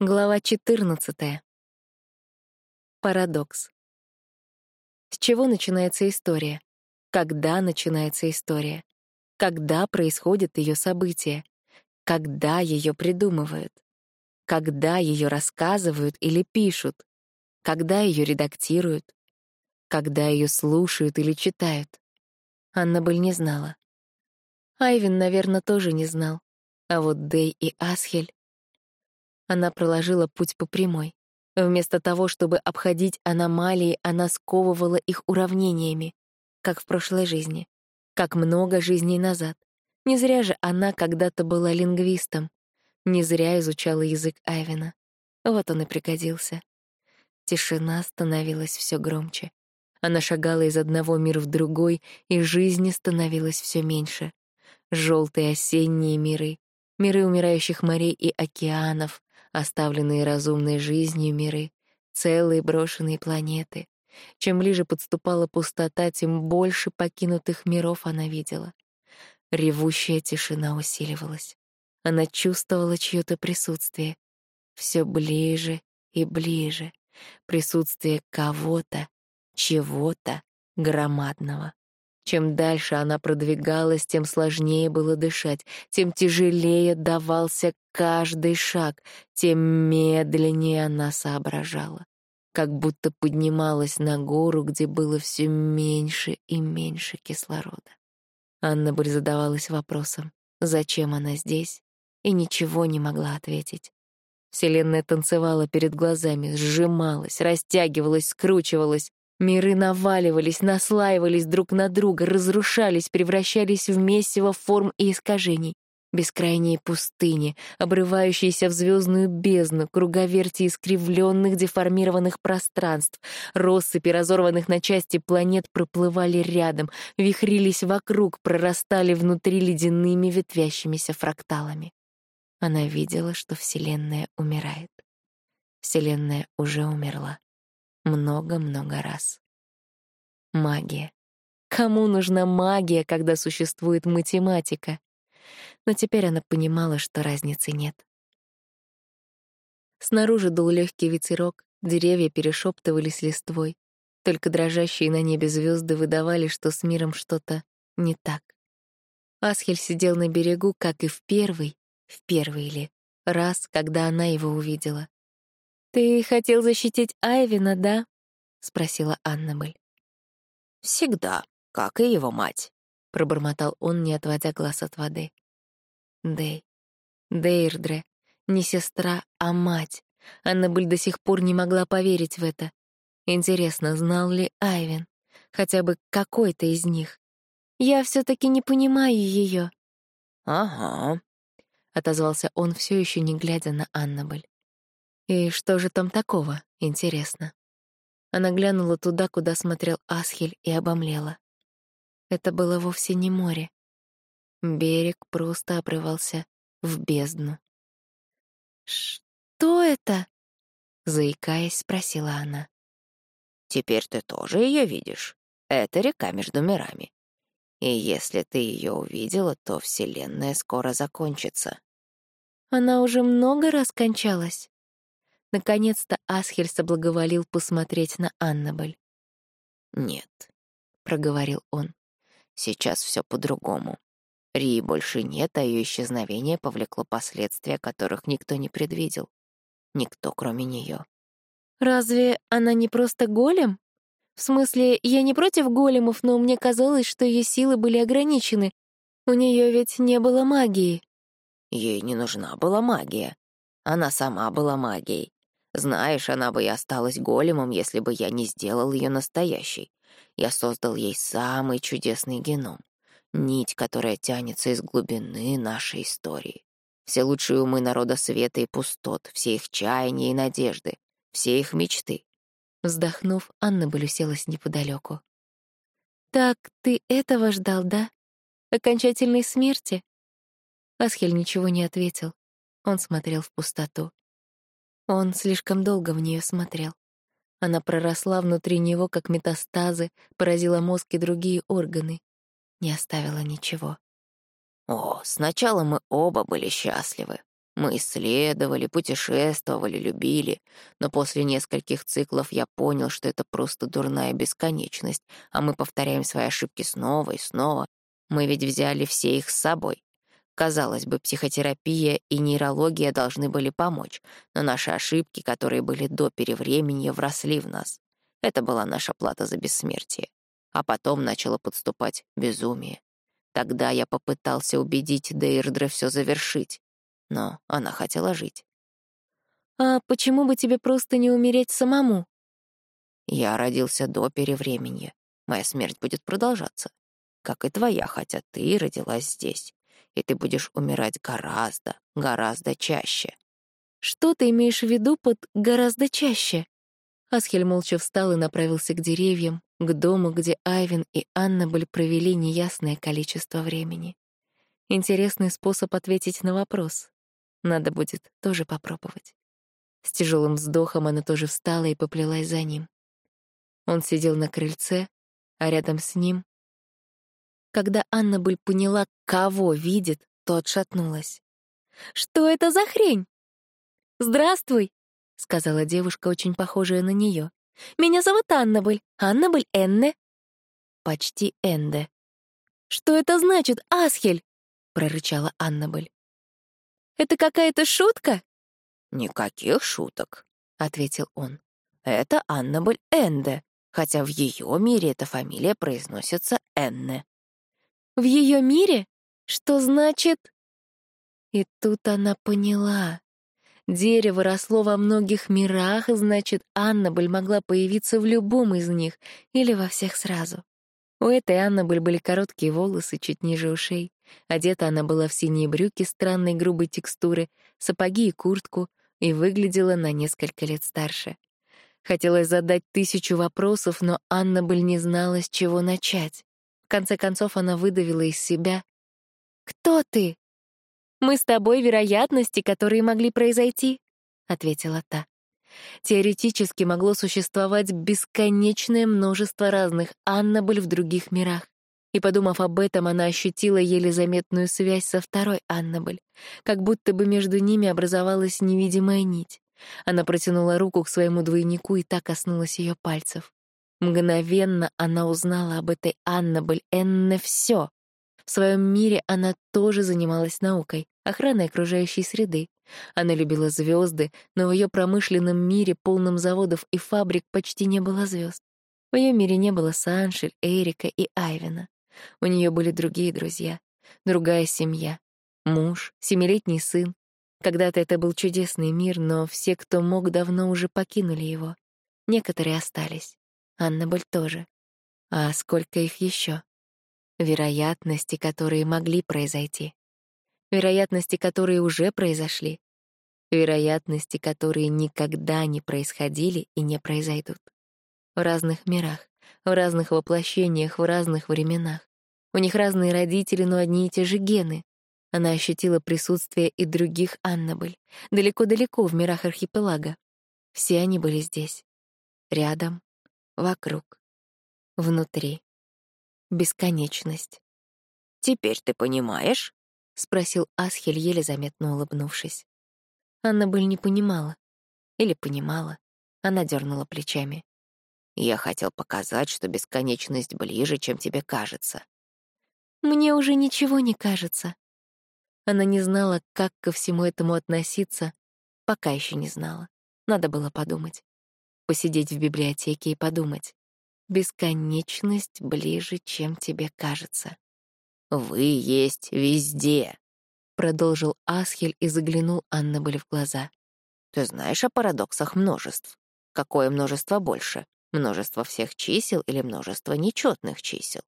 Глава 14. Парадокс. С чего начинается история? Когда начинается история? Когда происходят ее события? Когда ее придумывают? Когда ее рассказывают или пишут? Когда ее редактируют? Когда ее слушают или читают? Анна Быль не знала. Айвин, наверное, тоже не знал. А вот Дэй и Асхель она проложила путь по прямой. Вместо того, чтобы обходить аномалии, она сковывала их уравнениями, как в прошлой жизни, как много жизней назад. Не зря же она когда-то была лингвистом, не зря изучала язык Айвина. Вот он и пригодился. Тишина становилась все громче. Она шагала из одного мира в другой, и жизни становилось все меньше. Желтые осенние миры, миры умирающих морей и океанов, оставленные разумной жизнью миры, целые брошенные планеты. Чем ближе подступала пустота, тем больше покинутых миров она видела. Ревущая тишина усиливалась. Она чувствовала чьё-то присутствие. Все ближе и ближе. Присутствие кого-то, чего-то громадного. Чем дальше она продвигалась, тем сложнее было дышать, тем тяжелее давался каждый шаг, тем медленнее она соображала. Как будто поднималась на гору, где было все меньше и меньше кислорода. Анна Боль задавалась вопросом, зачем она здесь, и ничего не могла ответить. Вселенная танцевала перед глазами, сжималась, растягивалась, скручивалась. Миры наваливались, наслаивались друг на друга, разрушались, превращались в месиво форм и искажений. Бескрайние пустыни, обрывающиеся в звездную бездну, круговерти искривленных, деформированных пространств, россыпи разорванных на части планет проплывали рядом, вихрились вокруг, прорастали внутри ледяными ветвящимися фракталами. Она видела, что Вселенная умирает. Вселенная уже умерла много-много раз. Магия. Кому нужна магия, когда существует математика? Но теперь она понимала, что разницы нет. Снаружи дул легкий ветерок, деревья перешептывались листвой. Только дрожащие на небе звезды выдавали, что с миром что-то не так. Асхель сидел на берегу, как и в первый, в первый ли, раз, когда она его увидела. «Ты хотел защитить Айвина, да?» — спросила Аннабель. «Всегда, как и его мать», — пробормотал он, не отводя глаз от воды. Дэй. Дейрдре. Не сестра, а мать. Аннабель до сих пор не могла поверить в это. Интересно, знал ли Айвин? Хотя бы какой-то из них. Я все таки не понимаю ее. «Ага», — отозвался он, все еще не глядя на Аннабель. И что же там такого, интересно? Она глянула туда, куда смотрел Асхель, и обомлела. Это было вовсе не море. Берег просто обрывался в бездну. «Что это?» — заикаясь, спросила она. «Теперь ты тоже ее видишь. Это река между мирами. И если ты ее увидела, то Вселенная скоро закончится». «Она уже много раз кончалась?» Наконец-то Асхель соблаговолил посмотреть на Аннабель. «Нет», — проговорил он, — «сейчас все по-другому. Рии больше нет, а ее исчезновение повлекло последствия, которых никто не предвидел. Никто, кроме нее. «Разве она не просто голем? В смысле, я не против големов, но мне казалось, что ее силы были ограничены. У нее ведь не было магии». Ей не нужна была магия. Она сама была магией. Знаешь, она бы и осталась големом, если бы я не сделал ее настоящей. Я создал ей самый чудесный геном. Нить, которая тянется из глубины нашей истории. Все лучшие умы народа света и пустот, все их чаяния и надежды, все их мечты. Вздохнув, Анна бы уселась неподалеку. «Так ты этого ждал, да? Окончательной смерти?» Асхель ничего не ответил. Он смотрел в пустоту. Он слишком долго в нее смотрел. Она проросла внутри него, как метастазы, поразила мозг и другие органы. Не оставила ничего. О, сначала мы оба были счастливы. Мы исследовали, путешествовали, любили, но после нескольких циклов я понял, что это просто дурная бесконечность, а мы повторяем свои ошибки снова и снова. Мы ведь взяли все их с собой. Казалось бы, психотерапия и нейрология должны были помочь, но наши ошибки, которые были до перевременья, вросли в нас. Это была наша плата за бессмертие. А потом начало подступать безумие. Тогда я попытался убедить Дейрдре все завершить, но она хотела жить. «А почему бы тебе просто не умереть самому?» «Я родился до перевременья. Моя смерть будет продолжаться. Как и твоя, хотя ты родилась здесь и ты будешь умирать гораздо, гораздо чаще. Что ты имеешь в виду под «гораздо чаще»? Асхель молча встал и направился к деревьям, к дому, где Айвин и Анна были провели неясное количество времени. Интересный способ ответить на вопрос. Надо будет тоже попробовать. С тяжелым вздохом она тоже встала и поплелась за ним. Он сидел на крыльце, а рядом с ним когда Аннабель поняла, кого видит, то отшатнулась. «Что это за хрень?» «Здравствуй», — сказала девушка, очень похожая на нее. «Меня зовут Аннабель. Аннабель Энне». «Почти Энде». «Что это значит, Асхель?» — прорычала Аннабель. «Это какая-то шутка?» «Никаких шуток», — ответил он. «Это Аннабель Энде, хотя в ее мире эта фамилия произносится Энне». В ее мире? Что значит... И тут она поняла. Дерево росло во многих мирах, значит, Аннабель могла появиться в любом из них или во всех сразу. У этой Аннабель были короткие волосы чуть ниже ушей. Одета она была в синие брюки странной грубой текстуры, сапоги и куртку, и выглядела на несколько лет старше. Хотелось задать тысячу вопросов, но Аннабель не знала, с чего начать. В конце концов она выдавила из себя. «Кто ты?» «Мы с тобой вероятности, которые могли произойти», — ответила та. Теоретически могло существовать бесконечное множество разных Аннабель в других мирах. И, подумав об этом, она ощутила еле заметную связь со второй Аннабель, как будто бы между ними образовалась невидимая нить. Она протянула руку к своему двойнику и так коснулась ее пальцев. Мгновенно она узнала об этой Аннабель Энне все. В своем мире она тоже занималась наукой, охраной окружающей среды. Она любила звезды, но в ее промышленном мире, полном заводов и фабрик, почти не было звезд. В ее мире не было Саншель, Эрика и Айвена. У нее были другие друзья, другая семья, муж, семилетний сын. Когда-то это был чудесный мир, но все, кто мог, давно уже покинули его. Некоторые остались. Аннабель тоже. А сколько их еще? Вероятности, которые могли произойти. Вероятности, которые уже произошли. Вероятности, которые никогда не происходили и не произойдут. В разных мирах, в разных воплощениях, в разных временах. У них разные родители, но одни и те же гены. Она ощутила присутствие и других Аннабель, далеко-далеко в мирах архипелага. Все они были здесь, рядом, вокруг, внутри. Бесконечность. «Теперь ты понимаешь?» — спросил Асхель, еле заметно улыбнувшись. Аннабель не понимала. Или понимала. Она дернула плечами. «Я хотел показать, что бесконечность ближе, чем тебе кажется». «Мне уже ничего не кажется». Она не знала, как ко всему этому относиться, пока еще не знала. Надо было подумать посидеть в библиотеке и подумать. Бесконечность ближе, чем тебе кажется. «Вы есть везде», — продолжил Асхель и заглянул Аннабель в глаза. «Ты знаешь о парадоксах множеств? Какое множество больше? Множество всех чисел или множество нечетных чисел?»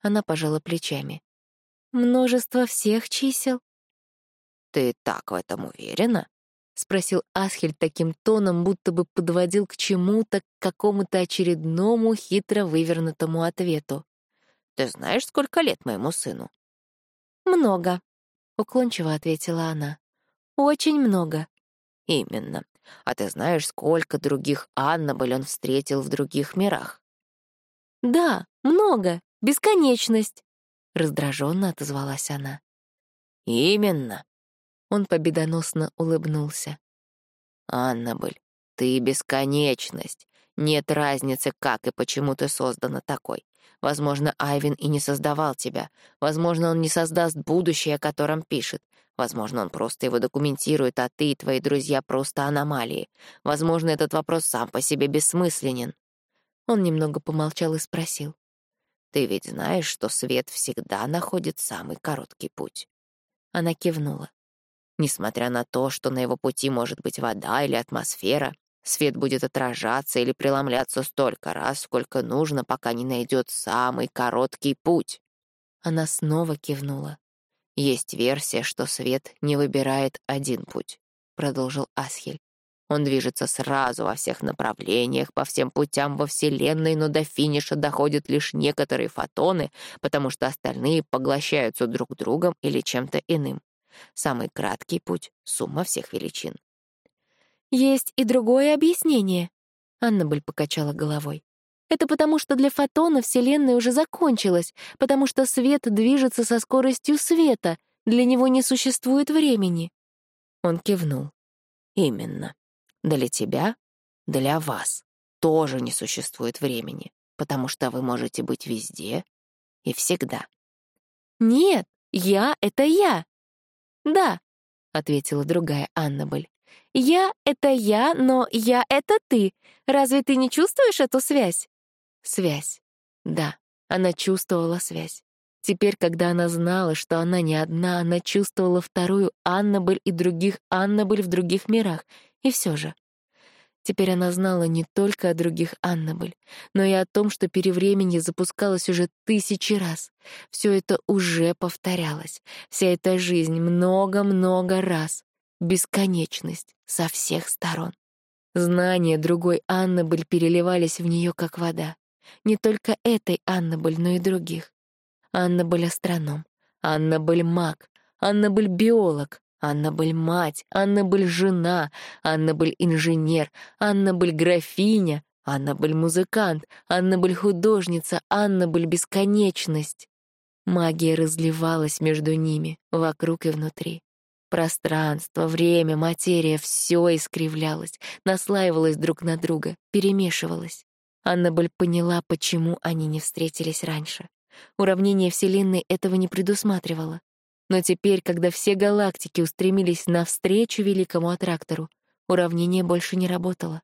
Она пожала плечами. «Множество всех чисел?» «Ты так в этом уверена?» — спросил Асхель таким тоном, будто бы подводил к чему-то, к какому-то очередному хитро вывернутому ответу. «Ты знаешь, сколько лет моему сыну?» «Много», — уклончиво ответила она. «Очень много». «Именно. А ты знаешь, сколько других Аннабель он встретил в других мирах?» «Да, много. Бесконечность», — раздраженно отозвалась она. «Именно», Он победоносно улыбнулся. «Аннабель, ты — бесконечность. Нет разницы, как и почему ты создана такой. Возможно, Айвин и не создавал тебя. Возможно, он не создаст будущее, о котором пишет. Возможно, он просто его документирует, а ты и твои друзья просто аномалии. Возможно, этот вопрос сам по себе бессмысленен. Он немного помолчал и спросил. «Ты ведь знаешь, что свет всегда находит самый короткий путь?» Она кивнула. Несмотря на то, что на его пути может быть вода или атмосфера, свет будет отражаться или преломляться столько раз, сколько нужно, пока не найдет самый короткий путь. Она снова кивнула. Есть версия, что свет не выбирает один путь, продолжил Асхель. Он движется сразу во всех направлениях, по всем путям во Вселенной, но до финиша доходят лишь некоторые фотоны, потому что остальные поглощаются друг другом или чем-то иным. Самый краткий путь — сумма всех величин. «Есть и другое объяснение», — Аннабель покачала головой. «Это потому, что для фотона Вселенная уже закончилась, потому что свет движется со скоростью света, для него не существует времени». Он кивнул. «Именно. Для тебя, для вас тоже не существует времени, потому что вы можете быть везде и всегда». «Нет, я — это я». «Да», — ответила другая Аннабель. «Я — это я, но я — это ты. Разве ты не чувствуешь эту связь?» Связь. Да, она чувствовала связь. Теперь, когда она знала, что она не одна, она чувствовала вторую Аннабель и других Аннабель в других мирах. И все же. Теперь она знала не только о других Аннабель, но и о том, что перевременье запускалось уже тысячи раз. Все это уже повторялось. Вся эта жизнь много-много раз. Бесконечность со всех сторон. Знания другой Аннабель переливались в нее как вода. Не только этой Аннабель, но и других. Аннабель — астроном, Аннабель — маг, Аннабель — биолог, Аннабель — мать, Аннабель — жена, Аннабель — инженер, Аннабель — графиня, Аннабель — музыкант, Аннабель — художница, Аннабель — бесконечность. Магия разливалась между ними, вокруг и внутри. Пространство, время, материя — все искривлялось, наслаивалось друг на друга, перемешивалось. Аннабель поняла, почему они не встретились раньше. Уравнение Вселенной этого не предусматривало. Но теперь, когда все галактики устремились навстречу великому аттрактору, уравнение больше не работало.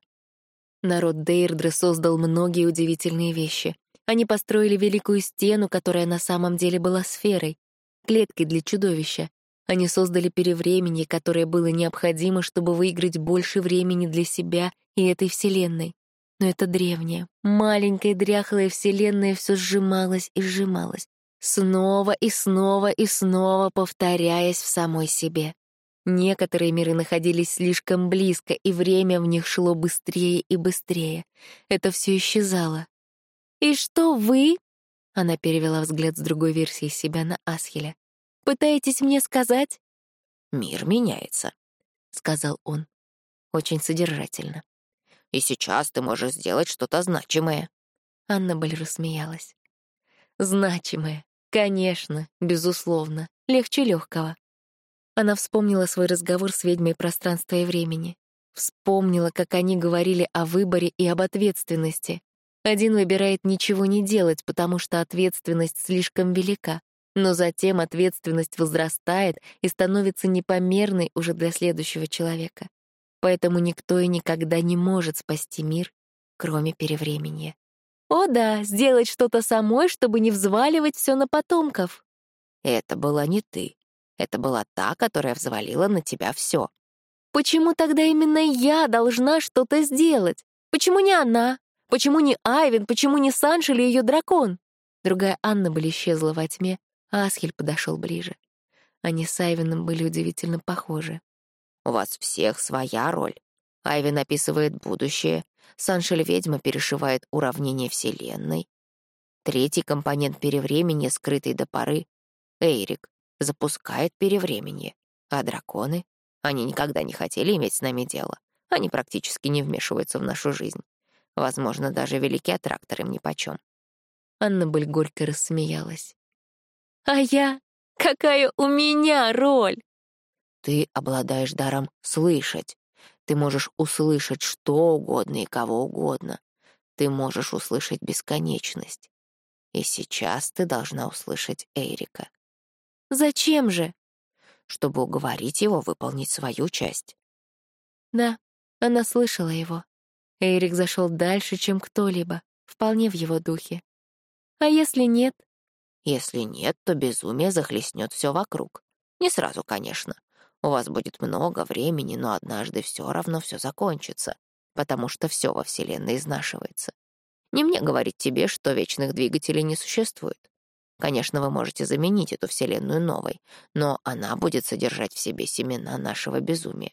Народ Дейрдры создал многие удивительные вещи. Они построили великую стену, которая на самом деле была сферой, клеткой для чудовища. Они создали перевременье, которое было необходимо, чтобы выиграть больше времени для себя и этой Вселенной. Но это древняя, маленькая дряхлая Вселенная все сжималась и сжималась, снова и снова и снова повторяясь в самой себе. Некоторые миры находились слишком близко, и время в них шло быстрее и быстрее. Это все исчезало. «И что вы?» — она перевела взгляд с другой версии себя на Асхеля. «Пытаетесь мне сказать?» «Мир меняется», — сказал он. Очень содержательно. «И сейчас ты можешь сделать что-то значимое». Аннабель рассмеялась. «Значимое. Конечно, безусловно, легче легкого. Она вспомнила свой разговор с ведьмой пространства и времени. Вспомнила, как они говорили о выборе и об ответственности. Один выбирает ничего не делать, потому что ответственность слишком велика, но затем ответственность возрастает и становится непомерной уже для следующего человека. Поэтому никто и никогда не может спасти мир, кроме перевременья. О да, сделать что-то самой, чтобы не взваливать все на потомков. Это была не ты. Это была та, которая взвалила на тебя все. Почему тогда именно я должна что-то сделать? Почему не она? Почему не Айвен? Почему не Санж или ее дракон? Другая Анна были исчезла во тьме, а Асхель подошел ближе. Они с Айвеном были удивительно похожи. «У вас всех своя роль. Айвен описывает будущее, Саншель-ведьма перешивает уравнение Вселенной. Третий компонент перевременья, скрытый до поры, Эйрик, запускает перевременье. А драконы? Они никогда не хотели иметь с нами дело. Они практически не вмешиваются в нашу жизнь. Возможно, даже великий аттрактор им нипочем. Аннабель горько рассмеялась. «А я? Какая у меня роль?» Ты обладаешь даром слышать. Ты можешь услышать что угодно и кого угодно. Ты можешь услышать бесконечность. И сейчас ты должна услышать Эрика. Зачем же? Чтобы уговорить его выполнить свою часть. Да, она слышала его. Эрик зашел дальше, чем кто-либо, вполне в его духе. А если нет? Если нет, то безумие захлестнет все вокруг. Не сразу, конечно. У вас будет много времени, но однажды все равно все закончится, потому что все во Вселенной изнашивается. Не мне говорить тебе, что вечных двигателей не существует. Конечно, вы можете заменить эту Вселенную новой, но она будет содержать в себе семена нашего безумия.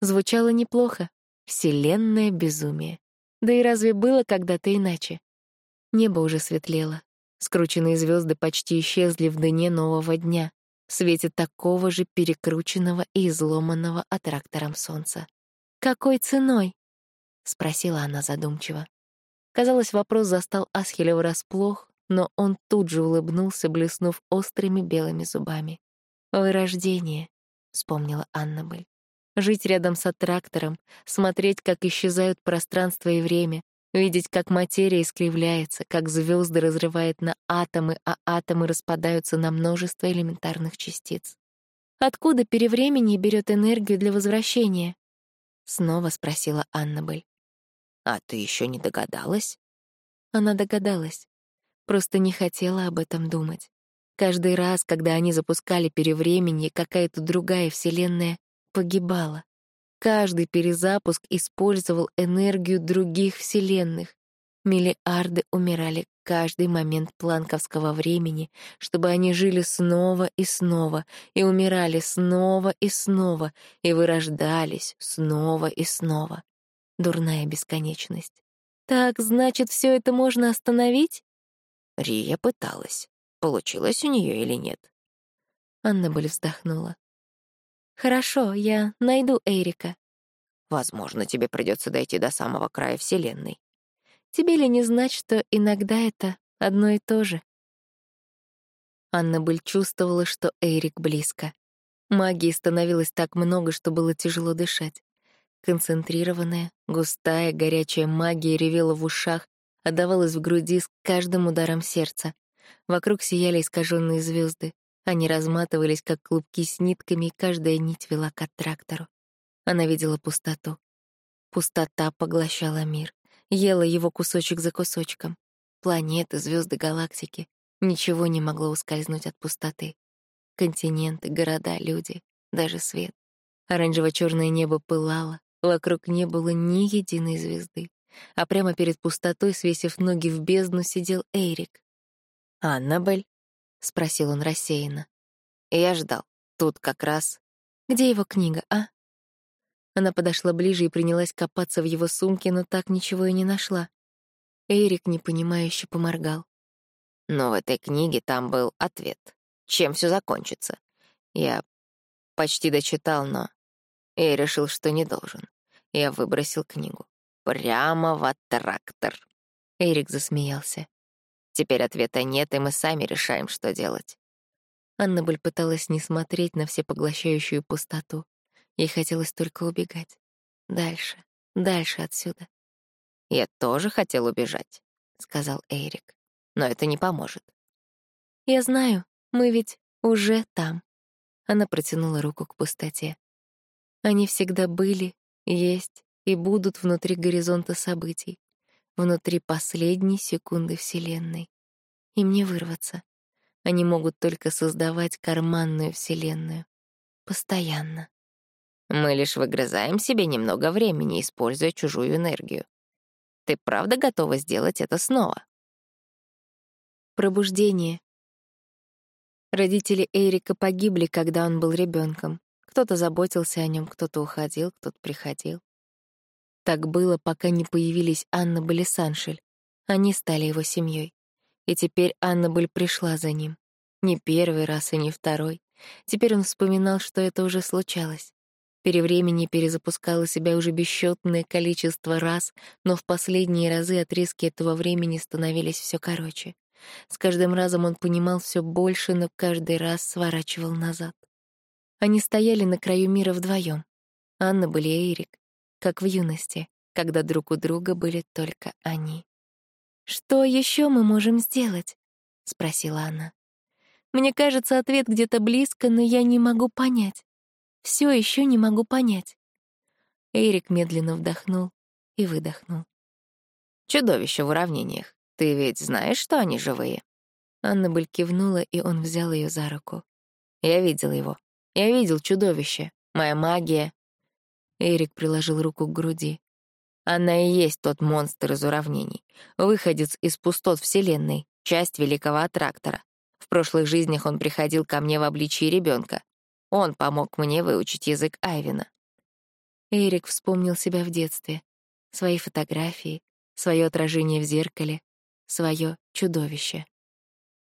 Звучало неплохо. Вселенное безумие. Да и разве было когда-то иначе? Небо уже светлело. Скрученные звезды почти исчезли в дне нового дня, в свете такого же перекрученного и изломанного аттрактором солнца. «Какой ценой?» — спросила она задумчиво. Казалось, вопрос застал Асхеля врасплох, но он тут же улыбнулся, блеснув острыми белыми зубами. «Вырождение», — вспомнила Аннабель. «Жить рядом с аттрактором, смотреть, как исчезают пространство и время, видеть, как материя искривляется, как звезды разрывает на атомы, а атомы распадаются на множество элементарных частиц. Откуда перевремени берет энергию для возвращения? Снова спросила Аннабель. А ты еще не догадалась? Она догадалась просто не хотела об этом думать. Каждый раз, когда они запускали перевременье, какая-то другая вселенная погибала. Каждый перезапуск использовал энергию других вселенных. Миллиарды умирали каждый момент планковского времени, чтобы они жили снова и снова, и умирали снова и снова, и вырождались снова и снова. Дурная бесконечность. Так, значит, все это можно остановить? Рия пыталась. Получилось у нее или нет? Аннабель вздохнула. «Хорошо, я найду Эрика». «Возможно, тебе придется дойти до самого края Вселенной». «Тебе ли не знать, что иногда это одно и то же?» Аннабель чувствовала, что Эрик близко. Магии становилось так много, что было тяжело дышать. Концентрированная, густая, горячая магия ревела в ушах, отдавалась в груди с каждым ударом сердца. Вокруг сияли искаженные звезды. Они разматывались, как клубки с нитками, и каждая нить вела к трактору. Она видела пустоту. Пустота поглощала мир, ела его кусочек за кусочком. Планеты, звезды, галактики. Ничего не могло ускользнуть от пустоты. Континенты, города, люди, даже свет. оранжево черное небо пылало, вокруг не было ни единой звезды а прямо перед пустотой, свесив ноги в бездну, сидел Эрик. «Аннабель?» — спросил он рассеянно. Я ждал. Тут как раз... Где его книга, а? Она подошла ближе и принялась копаться в его сумке, но так ничего и не нашла. Эрик непонимающе поморгал. Но в этой книге там был ответ. Чем все закончится? Я почти дочитал, но... Я решил, что не должен. Я выбросил книгу. Прямо в трактор. Эрик засмеялся. Теперь ответа нет, и мы сами решаем, что делать. Аннабель пыталась не смотреть на всепоглощающую пустоту. Ей хотелось только убегать. Дальше, дальше отсюда. «Я тоже хотел убежать», — сказал Эрик. «Но это не поможет». «Я знаю, мы ведь уже там». Она протянула руку к пустоте. Они всегда были, есть и будут внутри горизонта событий, внутри последней секунды Вселенной. Им не вырваться. Они могут только создавать карманную Вселенную. Постоянно. Мы лишь выгрызаем себе немного времени, используя чужую энергию. Ты правда готова сделать это снова? Пробуждение. Родители Эрика погибли, когда он был ребенком. Кто-то заботился о нем, кто-то уходил, кто-то приходил. Так было, пока не появились Анна Саншель. Они стали его семьей. И теперь Аннабель пришла за ним. Не первый раз и не второй. Теперь он вспоминал, что это уже случалось. Перевремени перезапускало себя уже бесчетное количество раз, но в последние разы отрезки этого времени становились все короче. С каждым разом он понимал все больше, но каждый раз сворачивал назад. Они стояли на краю мира вдвоем. Анна были и Эрик, как в юности, когда друг у друга были только они. «Что еще мы можем сделать?» — спросила она. «Мне кажется, ответ где-то близко, но я не могу понять. Все еще не могу понять». Эрик медленно вдохнул и выдохнул. «Чудовище в уравнениях. Ты ведь знаешь, что они живые?» Аннабель кивнула, и он взял ее за руку. «Я видел его. Я видел чудовище. Моя магия». Эрик приложил руку к груди. Она и есть тот монстр из уравнений, выходец из пустот Вселенной, часть великого аттрактора. В прошлых жизнях он приходил ко мне в обличии ребенка. Он помог мне выучить язык Айвина. Эрик вспомнил себя в детстве, свои фотографии, свое отражение в зеркале, свое чудовище.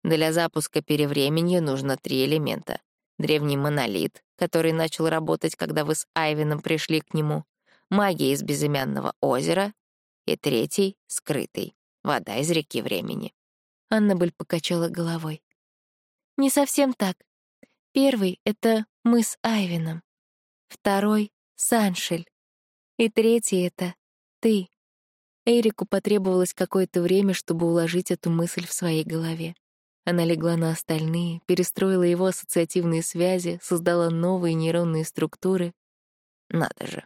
Для запуска перевременья нужно три элемента. Древний монолит, который начал работать, когда вы с Айвином пришли к нему, магия из безымянного озера и третий — скрытый, вода из реки времени. Аннабель покачала головой. «Не совсем так. Первый — это мы с Айвином. Второй — Саншель. И третий — это ты». Эрику потребовалось какое-то время, чтобы уложить эту мысль в своей голове. Она легла на остальные, перестроила его ассоциативные связи, создала новые нейронные структуры. Надо же.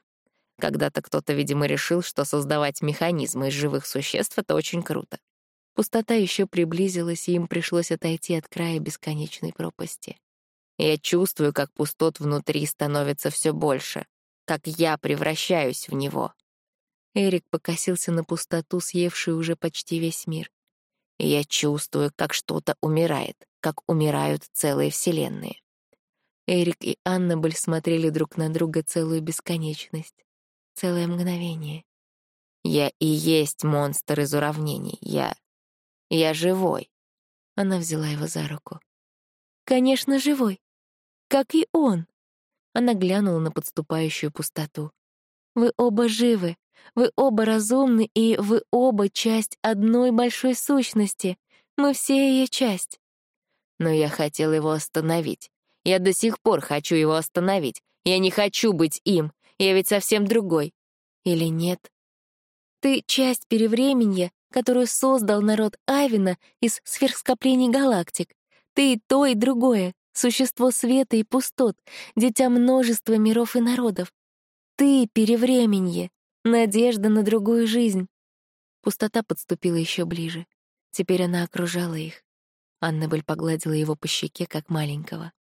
Когда-то кто-то, видимо, решил, что создавать механизмы из живых существ — это очень круто. Пустота еще приблизилась, и им пришлось отойти от края бесконечной пропасти. Я чувствую, как пустот внутри становится все больше, как я превращаюсь в него. Эрик покосился на пустоту, съевшую уже почти весь мир и я чувствую, как что-то умирает, как умирают целые вселенные. Эрик и Аннабель смотрели друг на друга целую бесконечность, целое мгновение. «Я и есть монстр из уравнений. Я... я живой». Она взяла его за руку. «Конечно, живой. Как и он». Она глянула на подступающую пустоту. «Вы оба живы, вы оба разумны, и вы оба часть одной большой сущности. Мы все ее часть. Но я хотел его остановить. Я до сих пор хочу его остановить. Я не хочу быть им. Я ведь совсем другой. Или нет? Ты часть перевременья, которую создал народ Айвина из сверхскоплений галактик. Ты и то, и другое. Существо света и пустот, дитя множества миров и народов. Ты — перевременье, Надежда на другую жизнь. Пустота подступила еще ближе. Теперь она окружала их. Аннабель погладила его по щеке, как маленького.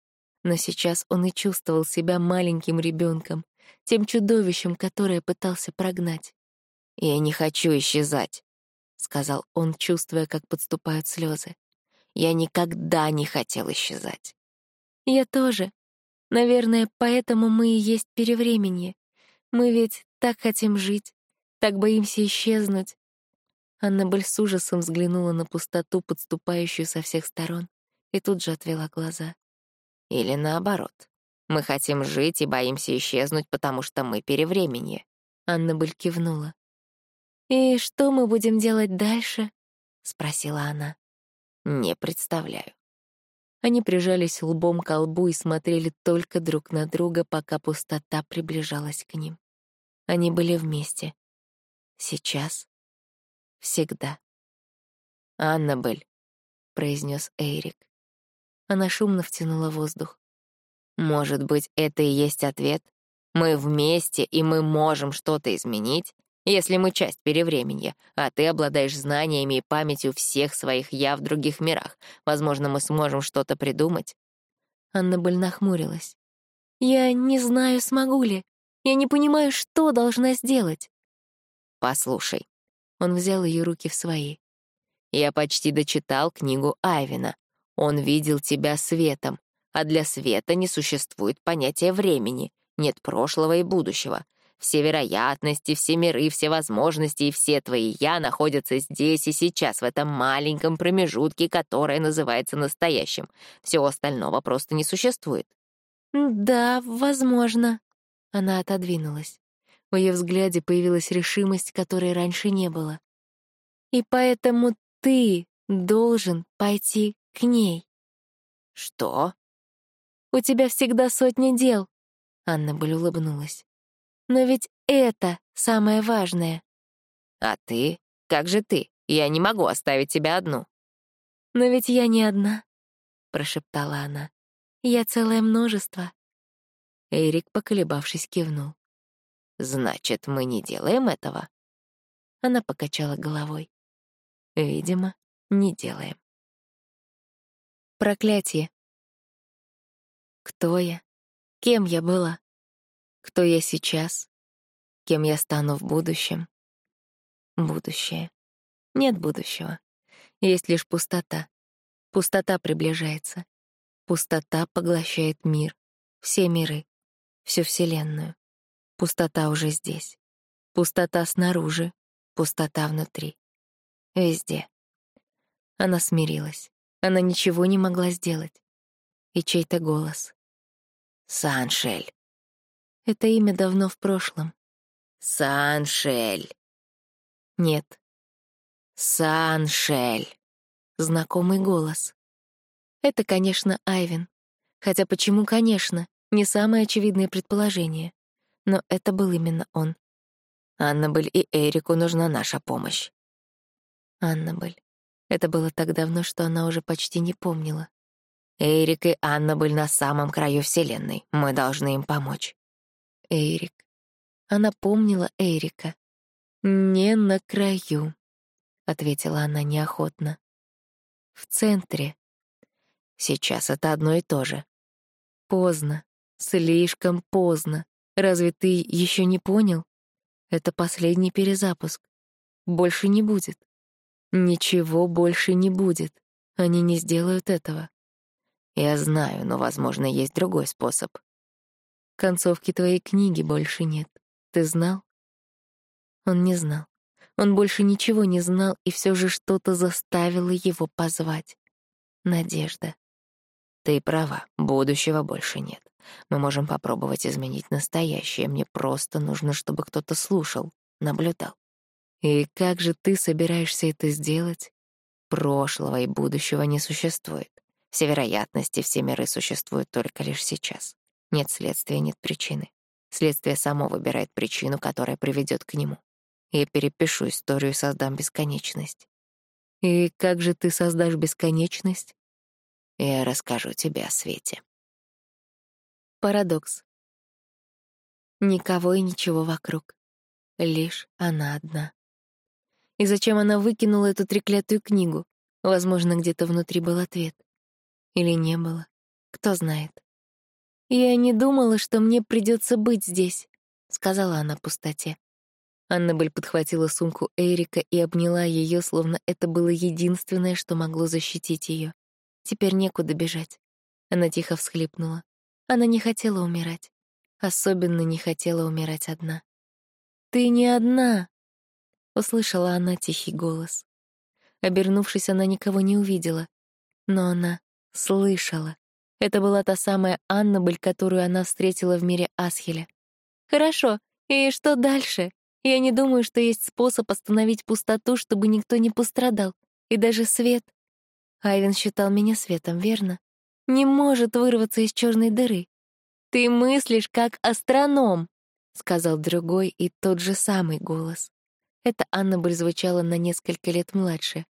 Но сейчас он и чувствовал себя маленьким ребенком, тем чудовищем, которое пытался прогнать. «Я не хочу исчезать», — сказал он, чувствуя, как подступают слезы. «Я никогда не хотел исчезать». «Я тоже. Наверное, поэтому мы и есть перевременье. Мы ведь так хотим жить, так боимся исчезнуть. Аннабель с ужасом взглянула на пустоту, подступающую со всех сторон, и тут же отвела глаза. Или наоборот. Мы хотим жить и боимся исчезнуть, потому что мы перевременье. Аннабель кивнула. «И что мы будем делать дальше?» — спросила она. «Не представляю». Они прижались лбом к лбу и смотрели только друг на друга, пока пустота приближалась к ним. Они были вместе. Сейчас. Всегда. «Аннабель», — произнес Эйрик. Она шумно втянула воздух. «Может быть, это и есть ответ? Мы вместе, и мы можем что-то изменить, если мы часть перевременья, а ты обладаешь знаниями и памятью всех своих «я» в других мирах. Возможно, мы сможем что-то придумать». Аннабель нахмурилась. «Я не знаю, смогу ли. Я не понимаю, что должна сделать. Послушай. Он взял ее руки в свои. Я почти дочитал книгу Айвина. Он видел тебя светом, а для света не существует понятия времени, нет прошлого и будущего. Все вероятности, все миры, все возможности и все твои «я» находятся здесь и сейчас, в этом маленьком промежутке, которое называется настоящим. Всего остального просто не существует. «Да, возможно», она отодвинулась. В ее взгляде появилась решимость, которой раньше не было. «И поэтому ты должен пойти к ней». «Что?» У тебя всегда сотни дел. Анна Аннабель улыбнулась. Но ведь это самое важное. А ты? Как же ты? Я не могу оставить тебя одну. Но ведь я не одна, прошептала она. Я целое множество. Эрик, поколебавшись, кивнул. Значит, мы не делаем этого? Она покачала головой. Видимо, не делаем. Проклятие. Кто я? Кем я была? Кто я сейчас? Кем я стану в будущем? Будущее. Нет будущего. Есть лишь пустота. Пустота приближается. Пустота поглощает мир, все миры, всю Вселенную. Пустота уже здесь. Пустота снаружи, пустота внутри. Везде. Она смирилась. Она ничего не могла сделать. И чей-то голос. «Саншель». Это имя давно в прошлом. «Саншель». Нет. «Саншель». Знакомый голос. Это, конечно, Айвен. Хотя почему «конечно»? Не самое очевидное предположение. Но это был именно он. Аннабель и Эрику нужна наша помощь. Аннабель. Это было так давно, что она уже почти не помнила. Эрик и Аннабель на самом краю Вселенной. Мы должны им помочь. Эрик. Она помнила Эрика. «Не на краю», — ответила она неохотно. «В центре». Сейчас это одно и то же. Поздно. Слишком поздно. Разве ты еще не понял? Это последний перезапуск. Больше не будет. Ничего больше не будет. Они не сделают этого. Я знаю, но, возможно, есть другой способ. Концовки твоей книги больше нет. Ты знал? Он не знал. Он больше ничего не знал, и все же что-то заставило его позвать. Надежда. Ты права, будущего больше нет. Мы можем попробовать изменить настоящее. Мне просто нужно, чтобы кто-то слушал, наблюдал. И как же ты собираешься это сделать? Прошлого и будущего не существует. Все вероятности, все миры существуют только лишь сейчас. Нет следствия, нет причины. Следствие само выбирает причину, которая приведет к нему. Я перепишу историю и создам бесконечность. И как же ты создашь бесконечность? Я расскажу тебе о свете. Парадокс. Никого и ничего вокруг. Лишь она одна. И зачем она выкинула эту треклятую книгу? Возможно, где-то внутри был ответ. Или не было. Кто знает. «Я не думала, что мне придется быть здесь», — сказала она пустоте. Аннабель подхватила сумку Эрика и обняла ее, словно это было единственное, что могло защитить ее. Теперь некуда бежать. Она тихо всхлипнула. Она не хотела умирать. Особенно не хотела умирать одна. «Ты не одна!» — услышала она тихий голос. Обернувшись, она никого не увидела. Но она слышала. Это была та самая Аннабель, которую она встретила в мире Асхеля. «Хорошо, и что дальше? Я не думаю, что есть способ остановить пустоту, чтобы никто не пострадал. И даже свет. Айвен считал меня светом, верно? Не может вырваться из черной дыры. «Ты мыслишь как астроном», — сказал другой и тот же самый голос. Это Аннабель звучала на несколько лет младше.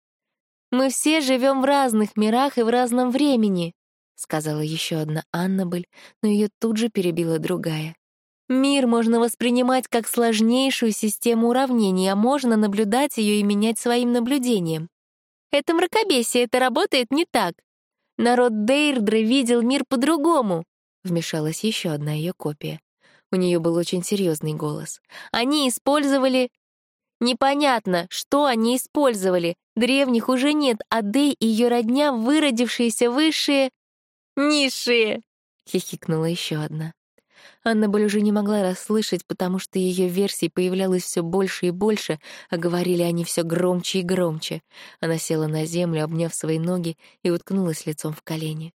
«Мы все живем в разных мирах и в разном времени», — сказала еще одна Аннабель, но ее тут же перебила другая. «Мир можно воспринимать как сложнейшую систему уравнений, а можно наблюдать ее и менять своим наблюдением. Это мракобесие, это работает не так. Народ Дейрдры видел мир по-другому», — вмешалась еще одна ее копия. У нее был очень серьезный голос. «Они использовали...» «Непонятно, что они использовали. Древних уже нет, а Дей и ее родня — выродившиеся высшие...» «Низшие!» — хихикнула еще одна. Аннабель уже не могла расслышать, потому что ее версий появлялось все больше и больше, а говорили они все громче и громче. Она села на землю, обняв свои ноги, и уткнулась лицом в колени.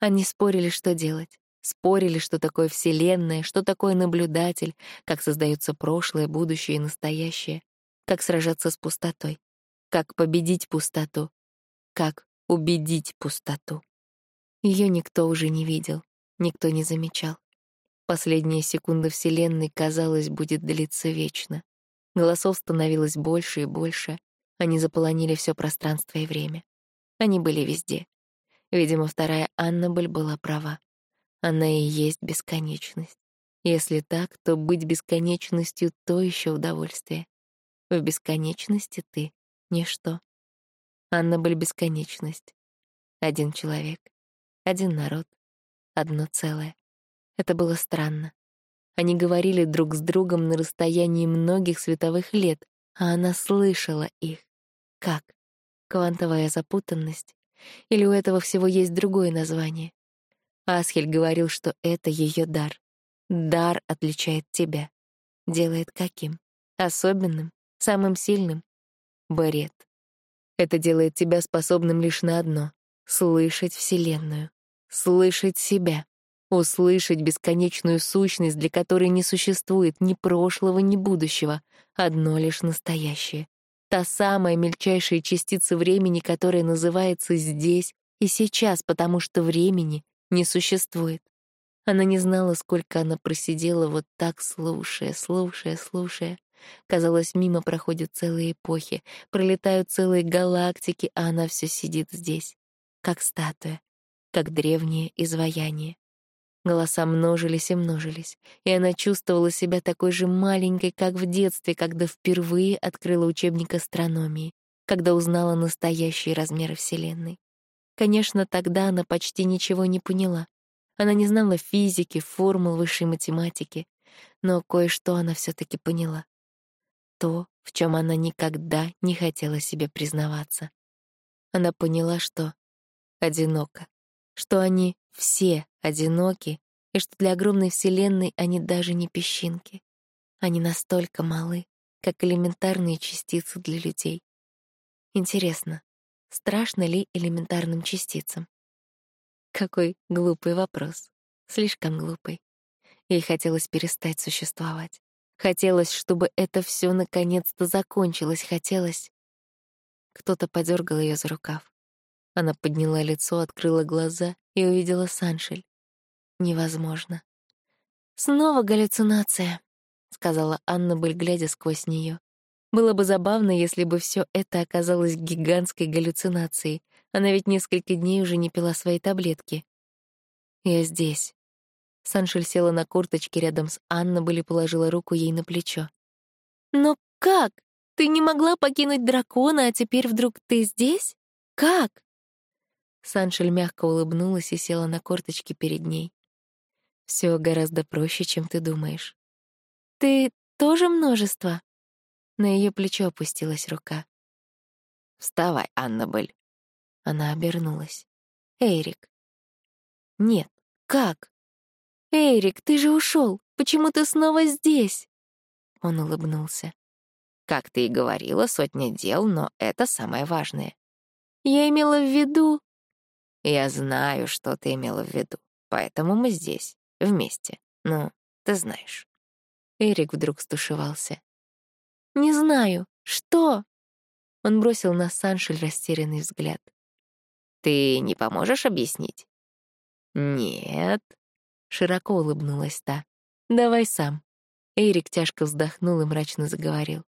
Они спорили, что делать. Спорили, что такое Вселенная, что такое наблюдатель, как создается прошлое, будущее и настоящее, как сражаться с пустотой, как победить пустоту, как убедить пустоту. Ее никто уже не видел. Никто не замечал. Последняя секунда Вселенной, казалось, будет длиться вечно. Голосов становилось больше и больше. Они заполонили все пространство и время. Они были везде. Видимо, вторая Аннабель была права. Она и есть бесконечность. Если так, то быть бесконечностью — то еще удовольствие. В бесконечности ты — ничто. Аннабель — бесконечность. Один человек, один народ, одно целое. Это было странно. Они говорили друг с другом на расстоянии многих световых лет, а она слышала их. Как? Квантовая запутанность? Или у этого всего есть другое название? Асхель говорил, что это ее дар. Дар отличает тебя. Делает каким? Особенным? Самым сильным? Бред. Это делает тебя способным лишь на одно — слышать Вселенную, слышать себя, услышать бесконечную сущность, для которой не существует ни прошлого, ни будущего, одно лишь настоящее. Та самая мельчайшая частица времени, которая называется здесь и сейчас, потому что времени не существует. Она не знала, сколько она просидела вот так, слушая, слушая, слушая. Казалось, мимо проходят целые эпохи, пролетают целые галактики, а она все сидит здесь, как статуя, как древнее изваяние. Голоса множились и множились, и она чувствовала себя такой же маленькой, как в детстве, когда впервые открыла учебник астрономии, когда узнала настоящие размеры Вселенной. Конечно, тогда она почти ничего не поняла. Она не знала физики, формул высшей математики, но кое-что она все таки поняла. То, в чем она никогда не хотела себе признаваться. Она поняла, что одинока, что они все одиноки, и что для огромной Вселенной они даже не песчинки. Они настолько малы, как элементарные частицы для людей. Интересно, страшно ли элементарным частицам? Какой глупый вопрос. Слишком глупый. Ей хотелось перестать существовать. Хотелось, чтобы это все наконец-то закончилось. Хотелось... Кто-то подергал ее за рукав. Она подняла лицо, открыла глаза и увидела Саншель. Невозможно. «Снова галлюцинация», — сказала Анна, Бель, глядя сквозь нее. Было бы забавно, если бы все это оказалось гигантской галлюцинацией. Она ведь несколько дней уже не пила свои таблетки. «Я здесь». Саншель села на курточке рядом с Анной, и положила руку ей на плечо. «Но как? Ты не могла покинуть дракона, а теперь вдруг ты здесь? Как?» Саншель мягко улыбнулась и села на корточки перед ней. Все гораздо проще, чем ты думаешь. «Ты тоже множество?» На ее плечо опустилась рука. «Вставай, Аннабель». Она обернулась. «Эрик». «Нет, как?» «Эрик, ты же ушел. Почему ты снова здесь?» Он улыбнулся. «Как ты и говорила, сотня дел, но это самое важное». «Я имела в виду...» «Я знаю, что ты имела в виду, поэтому мы здесь, вместе. Ну, ты знаешь». Эрик вдруг стушевался. «Не знаю. Что?» Он бросил на Саншель растерянный взгляд. «Ты не поможешь объяснить?» «Нет», — широко улыбнулась та. «Давай сам». Эрик тяжко вздохнул и мрачно заговорил.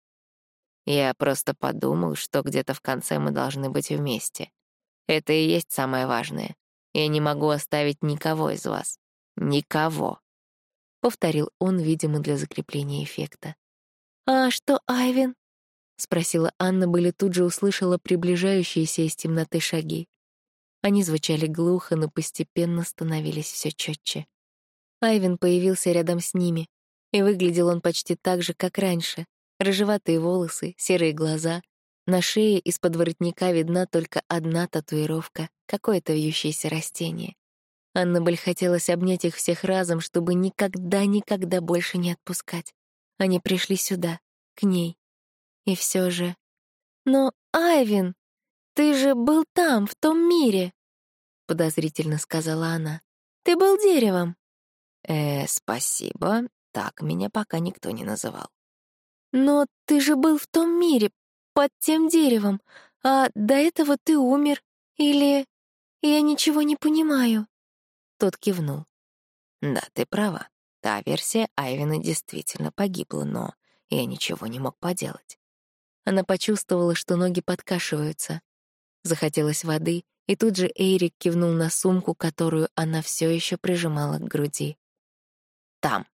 «Я просто подумал, что где-то в конце мы должны быть вместе. Это и есть самое важное. Я не могу оставить никого из вас. Никого», — повторил он, видимо, для закрепления эффекта. «А что Айвен?» — спросила Анна, были тут же услышала приближающиеся из темноты шаги. Они звучали глухо, но постепенно становились все четче. Айвен появился рядом с ними, и выглядел он почти так же, как раньше. Рыжеватые волосы, серые глаза. На шее из-под воротника видна только одна татуировка, какое-то вьющееся растение. Аннабель хотелось обнять их всех разом, чтобы никогда-никогда больше не отпускать. Они пришли сюда, к ней. И все же... «Но, Айвин, ты же был там, в том мире!» — подозрительно сказала она. «Ты был деревом!» «Э, спасибо, так меня пока никто не называл». «Но ты же был в том мире, под тем деревом, а до этого ты умер. Или... Я ничего не понимаю». Тот кивнул. Да, ты права. Та версия Айвина действительно погибла, но я ничего не мог поделать. Она почувствовала, что ноги подкашиваются. Захотелось воды, и тут же Эйрик кивнул на сумку, которую она все еще прижимала к груди. «Там».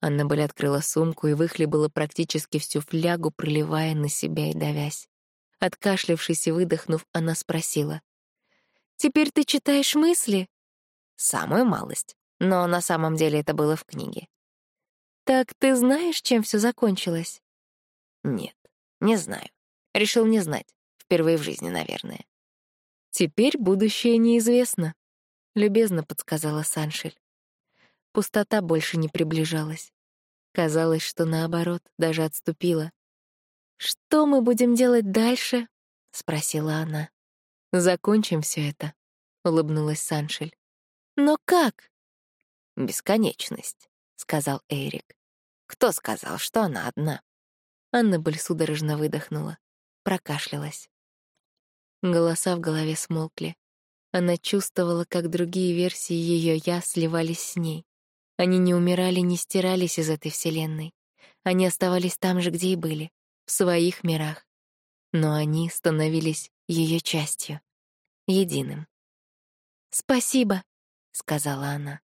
Аннабель открыла сумку и выхлебала практически всю флягу, проливая на себя и давясь. Откашлявшись и выдохнув, она спросила. «Теперь ты читаешь мысли?» «Самую малость. Но на самом деле это было в книге». «Так ты знаешь, чем все закончилось?» «Нет, не знаю. Решил не знать. Впервые в жизни, наверное». «Теперь будущее неизвестно», — любезно подсказала Саншель. Пустота больше не приближалась. Казалось, что наоборот, даже отступила. «Что мы будем делать дальше?» — спросила она. «Закончим все это», — улыбнулась Саншель. «Но как?» «Бесконечность», — сказал Эрик. «Кто сказал, что она одна?» Аннабель судорожно выдохнула, прокашлялась. Голоса в голове смолкли. Она чувствовала, как другие версии ее «я» сливались с ней. Они не умирали, не стирались из этой вселенной. Они оставались там же, где и были, в своих мирах. Но они становились ее частью, единым. «Спасибо», — сказала она.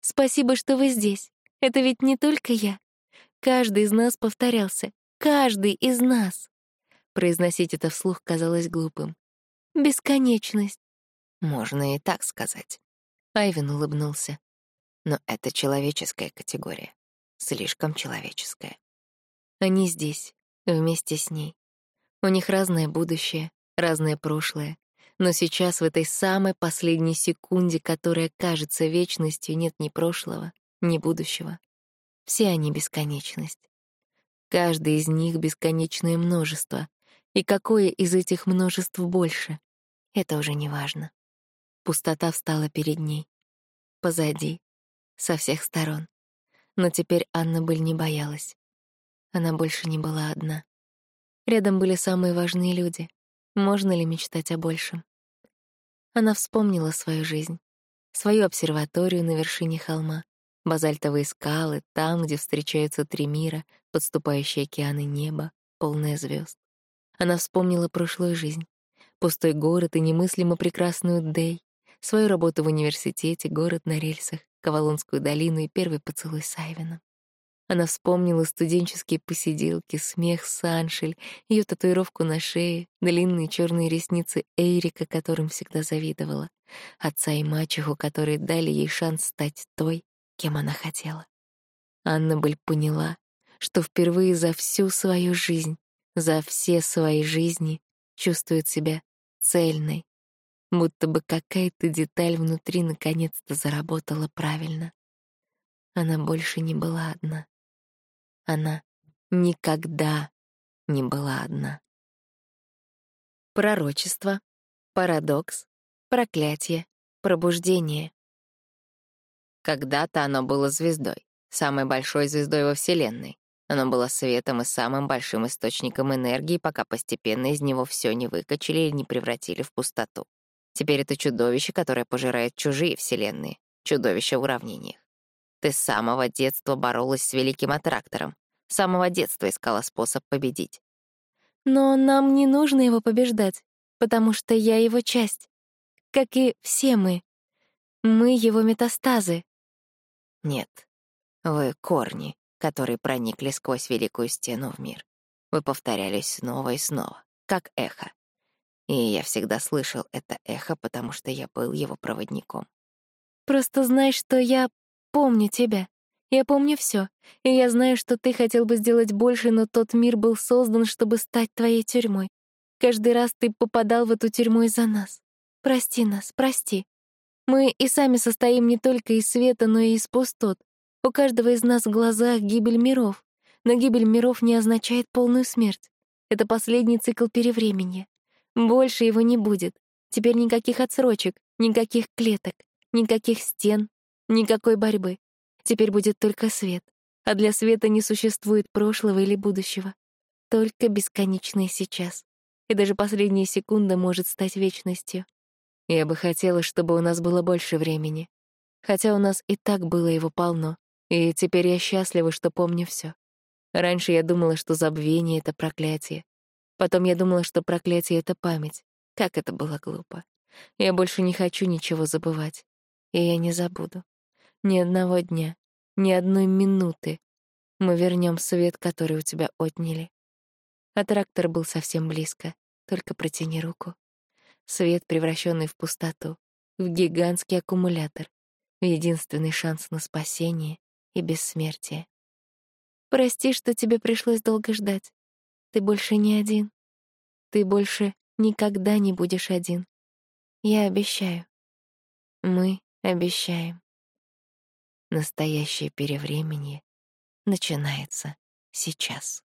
«Спасибо, что вы здесь. Это ведь не только я. Каждый из нас повторялся. Каждый из нас». Произносить это вслух казалось глупым. Бесконечность. Можно и так сказать. Айвен улыбнулся. Но это человеческая категория. Слишком человеческая. Они здесь, вместе с ней. У них разное будущее, разное прошлое. Но сейчас, в этой самой последней секунде, которая кажется вечностью, нет ни прошлого, ни будущего. Все они — бесконечность. Каждый из них — бесконечное множество. И какое из этих множеств больше? Это уже не важно. Пустота встала перед ней. Позади, со всех сторон. Но теперь Анна Быль не боялась. Она больше не была одна. Рядом были самые важные люди. Можно ли мечтать о большем? Она вспомнила свою жизнь, свою обсерваторию на вершине холма, базальтовые скалы, там, где встречаются три мира, подступающие океаны неба, полное звезд. Она вспомнила прошлую жизнь, пустой город и немыслимо прекрасную Дэй, свою работу в университете, город на рельсах, Кавалонскую долину и первый поцелуй с Айвеном. Она вспомнила студенческие посиделки, смех Саншель, ее татуировку на шее, длинные черные ресницы Эрика, которым всегда завидовала, отца и мачеху, которые дали ей шанс стать той, кем она хотела. Аннабель поняла, что впервые за всю свою жизнь, за все свои жизни чувствует себя цельной, будто бы какая-то деталь внутри наконец-то заработала правильно. Она больше не была одна. Она никогда не была одна. Пророчество, парадокс, проклятие, пробуждение. Когда-то оно было звездой, самой большой звездой во Вселенной. Оно было светом и самым большим источником энергии, пока постепенно из него все не выкачали и не превратили в пустоту. Теперь это чудовище, которое пожирает чужие вселенные, чудовище в уравнениях. Ты с самого детства боролась с великим аттрактором, с самого детства искала способ победить. Но нам не нужно его побеждать, потому что я его часть. Как и все мы. Мы его метастазы. Нет, вы корни, которые проникли сквозь великую стену в мир. Вы повторялись снова и снова, как эхо. И я всегда слышал это эхо, потому что я был его проводником. Просто знай, что я помню тебя. Я помню все, и я знаю, что ты хотел бы сделать больше, но тот мир был создан, чтобы стать твоей тюрьмой. Каждый раз ты попадал в эту тюрьму из-за нас. Прости нас, прости. Мы и сами состоим не только из света, но и из пустот. У каждого из нас в глазах гибель миров. Но гибель миров не означает полную смерть. Это последний цикл перевремени. Больше его не будет. Теперь никаких отсрочек, никаких клеток, никаких стен, никакой борьбы. Теперь будет только свет. А для света не существует прошлого или будущего. Только бесконечное сейчас. И даже последняя секунда может стать вечностью. Я бы хотела, чтобы у нас было больше времени. Хотя у нас и так было его полно, и теперь я счастлива, что помню все. Раньше я думала, что забвение — это проклятие. Потом я думала, что проклятие — это память. Как это было глупо. Я больше не хочу ничего забывать. И я не забуду. Ни одного дня, ни одной минуты. Мы вернем свет, который у тебя отняли. А трактор был совсем близко. Только протяни руку. Свет, превращенный в пустоту, в гигантский аккумулятор, в единственный шанс на спасение и бессмертие. Прости, что тебе пришлось долго ждать. Ты больше не один. Ты больше никогда не будешь один. Я обещаю. Мы обещаем. Настоящее перевременье начинается сейчас.